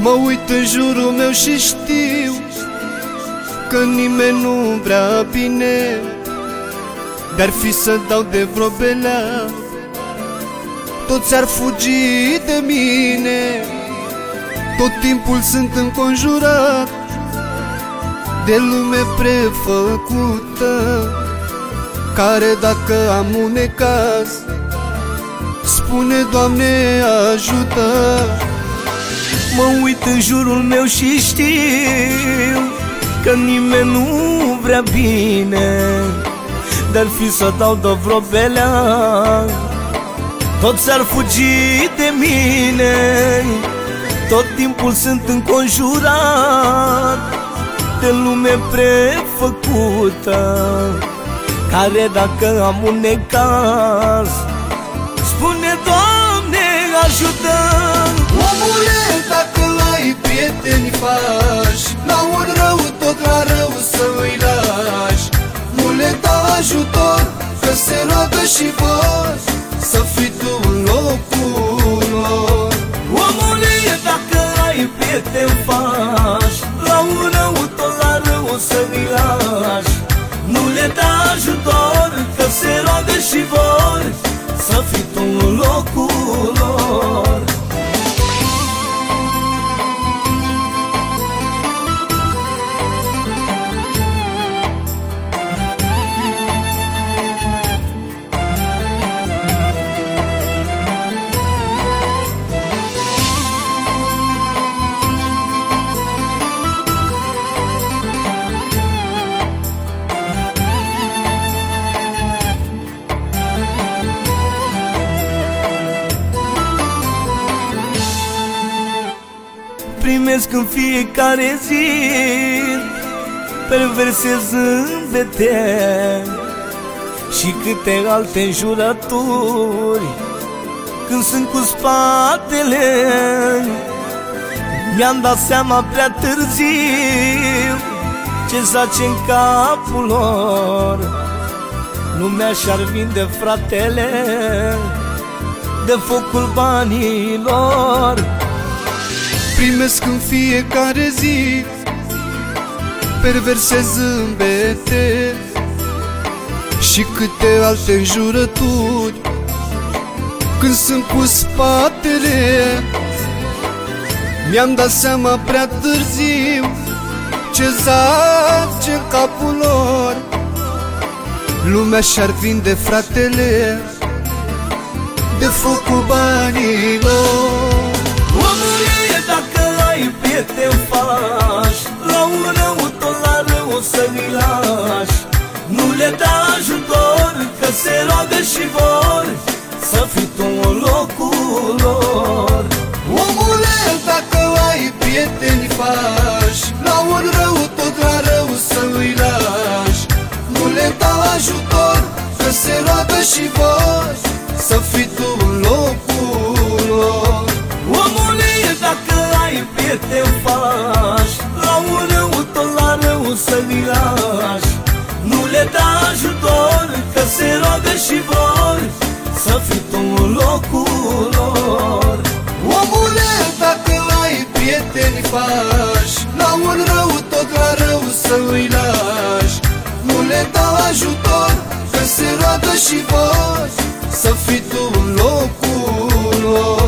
Mă uit în jurul meu și știu Că nimeni nu vrea bine. Dar fi să dau de vreo belea Toți ar fugi de mine. Tot timpul sunt înconjurat De lume prefăcută Care dacă am un necaz Spune Doamne ajută Mă uit în jurul meu și știu Că nimeni nu vrea bine. Dar fi să dau de vreo belea Toți ar fugi de mine. Tot timpul sunt înconjurat De lume prefăcută Care dacă am un necaz Spune Doamne ajută Omule, dacă ai prieteni faci La un rău, tot la rău să îi lași. Nu le da ajutor, că se roagă și vor Să fii tu în locul lor. Omule, dacă ai prieteni faci Primesc în fiecare zi Perverse zâmbete Și câte alte înjurături Când sunt cu spatele Mi-am dat seama prea târziu Ce zace în capul lor. Lumea și-ar vinde fratele De focul banilor Primesc în fiecare zi Perverse zâmbete Și câte alte înjurături Când sunt cu spatele Mi-am dat seama prea târziu Ce zace în capul lor. Lumea și-ar vinde fratele De focul banilor ajutor, că se roagă și vor Să fii tu în locul lor. Omule, dacă ai prieteni faci La un rău, tot la rău să îi lași. Nu le da ajutor, că se roagă și vor Să fii tu în locul lor. Omule, dacă ai prieteni faci La un rău, tot la rău să-i lași. Nu le da ajutor, că se roagă și vor Să fii tu în locul lor. Omule, dacă ai prieteni faci La un rău, tot la rău să îi lași. Nu le da ajutor, că se roagă și vor Să fii tu în locul lor